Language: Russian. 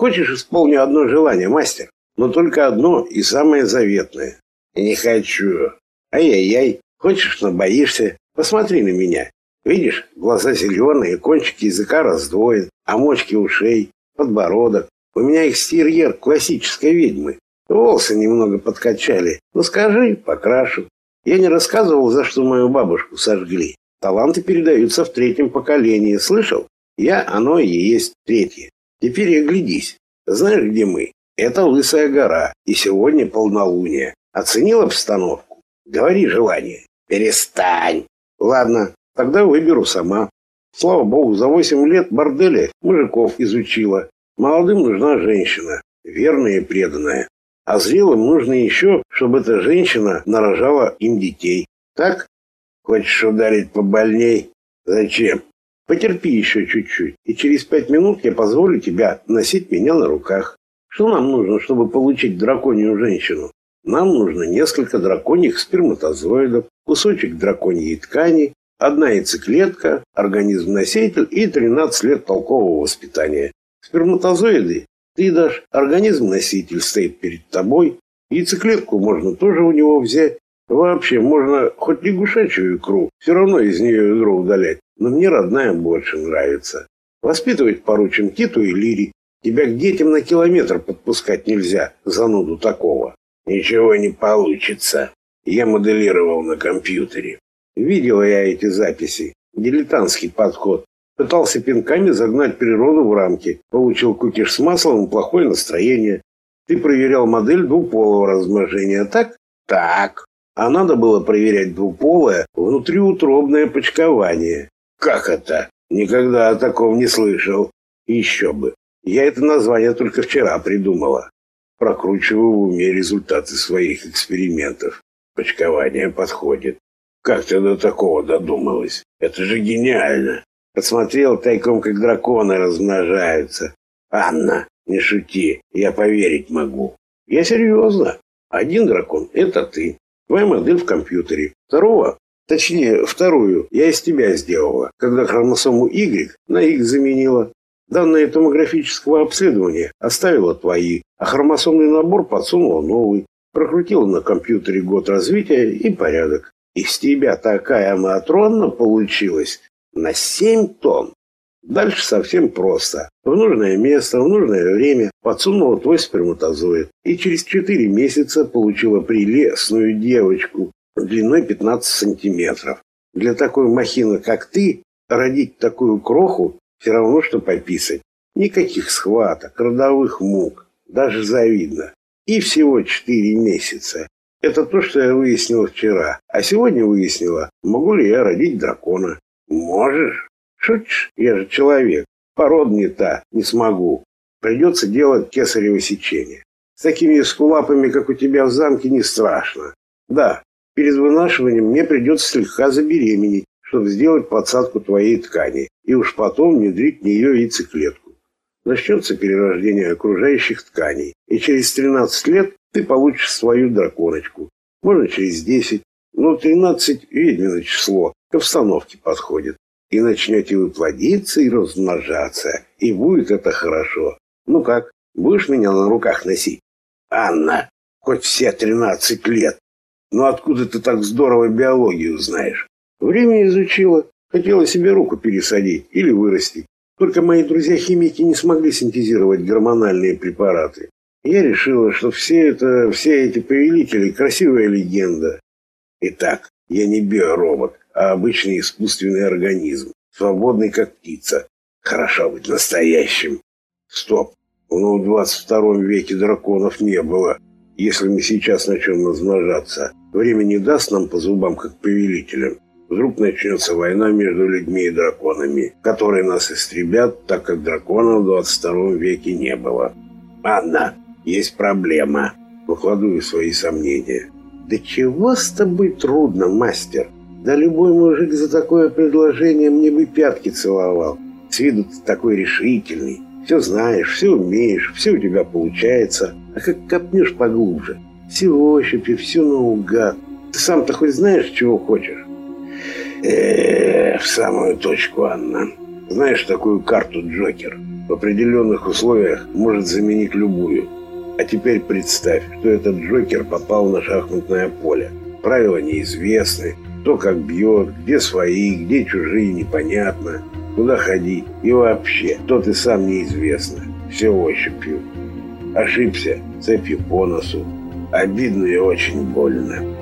Хочешь, исполню одно желание, мастер? Но только одно и самое заветное. Не хочу. Ай-яй-яй. Хочешь, но боишься. Посмотри на меня. Видишь, глаза зеленые, кончики языка раздвоен, а мочки ушей, подбородок. У меня экстерьер классической ведьмы. Волосы немного подкачали. Ну скажи, покрашу. Я не рассказывал, за что мою бабушку сожгли. Таланты передаются в третьем поколении, слышал? Я, оно и есть третье. Теперь и глядись. Знаешь, где мы? Это Лысая гора, и сегодня полнолуние. Оценил обстановку? Говори желание. Перестань. Ладно, тогда выберу сама. Слава богу, за восемь лет борделя мужиков изучила. Молодым нужна женщина, верная и преданная. А зрелым нужно еще, чтобы эта женщина нарожала им детей. Так? Хочешь ударить побольней? Зачем? Потерпи еще чуть-чуть, и через пять минут я позволю тебя носить меня на руках. Что нам нужно, чтобы получить драконью женщину? Нам нужно несколько драконьих сперматозоидов, кусочек драконьей ткани, одна яйцеклетка, организм-носитель и 13 лет толкового воспитания. Сперматозоиды ты дашь, организм-носитель стоит перед тобой, яйцеклетку можно тоже у него взять. Вообще, можно хоть лягушачью икру, все равно из нее ядро удалять, но мне родная больше нравится. Воспитывать поручим Киту и Лире. Тебя к детям на километр подпускать нельзя, зануду такого. Ничего не получится. Я моделировал на компьютере. Видела я эти записи. Дилетантский подход. Пытался пинками загнать природу в рамки. Получил кукиш с маслом и плохое настроение. Ты проверял модель двуполого размножения, так? Так. А надо было проверять двуполое внутриутробное почкование. Как это? Никогда о таком не слышал. Еще бы. Я это название только вчера придумала. Прокручиваю в уме результаты своих экспериментов. Почкование подходит. Как ты до такого додумалась? Это же гениально. Посмотрел тайком, как драконы размножаются. Анна, не шути, я поверить могу. Я серьезно. Один дракон – это ты. Твоя модель в компьютере. Второго, точнее, вторую, я из тебя сделала, когда хромосому Y на X заменила. Данные томографического обследования оставила твои, а хромосомный набор подсунула новый. Прокрутила на компьютере год развития и порядок. Из тебя такая Матрона получилась, на 7 тонн. Дальше совсем просто. В нужное место, в нужное время подсунула твой сперматозоид. И через 4 месяца получила прелестную девочку длиной 15 сантиметров. Для такой махины, как ты, родить такую кроху все равно, что пописать. Никаких схваток, родовых мук. Даже завидно. И всего 4 месяца. Это то, что я выяснила вчера. А сегодня выяснила, могу ли я родить дракона. Можешь? Шутишь? Я же человек. Пород не та, не смогу. Придется делать кесарево сечение. С такими скулапами, как у тебя в замке, не страшно. Да, перед вынашиванием мне придется слегка забеременеть, чтобы сделать подсадку твоей ткани, и уж потом внедрить в нее яйцеклетку. Начнется перерождение окружающих тканей, и через 13 лет ты получишь свою драконочку. Можно через 10, но 13 – ведьмино число, к обстановке подходит. И начнете вы плодиться и размножаться, и будет это хорошо. Ну как, будешь меня на руках носить? Анна, хоть все тринадцать лет. Ну откуда ты так здорово биологию знаешь? Время изучила. Хотела себе руку пересадить или вырастить. Только мои друзья-химики не смогли синтезировать гормональные препараты. Я решила, что все это, все эти повелители – красивая легенда. Итак, я не биоробот а обычный искусственный организм, свободный как птица. Хорошо быть настоящим. Стоп, но в 22 веке драконов не было. Если мы сейчас начнем размножаться, время не даст нам по зубам, как повелителям. Вдруг начнется война между людьми и драконами, которые нас истребят, так как драконов в 22 веке не было. Анна, есть проблема. Выкладываю свои сомнения. Да чего с тобой трудно, мастер? Да любой мужик за такое предложение мне бы пятки целовал. С виду ты такой решительный. Все знаешь, все умеешь, все у тебя получается. А как копнешь поглубже, все ощупи, все наугад. Ты сам-то хоть знаешь, чего хочешь? Э, в самую точку, Анна. Знаешь такую карту Джокер? в определенных условиях может заменить любую. А теперь представь, что этот Джокер попал на шахматное поле. Правила неизвестны, кто как бьет, где свои, где чужие, непонятно, куда ходить и вообще, кто ты сам неизвестно. Все ощупью. Ошибся, цепью по носу. Обидно и очень больно.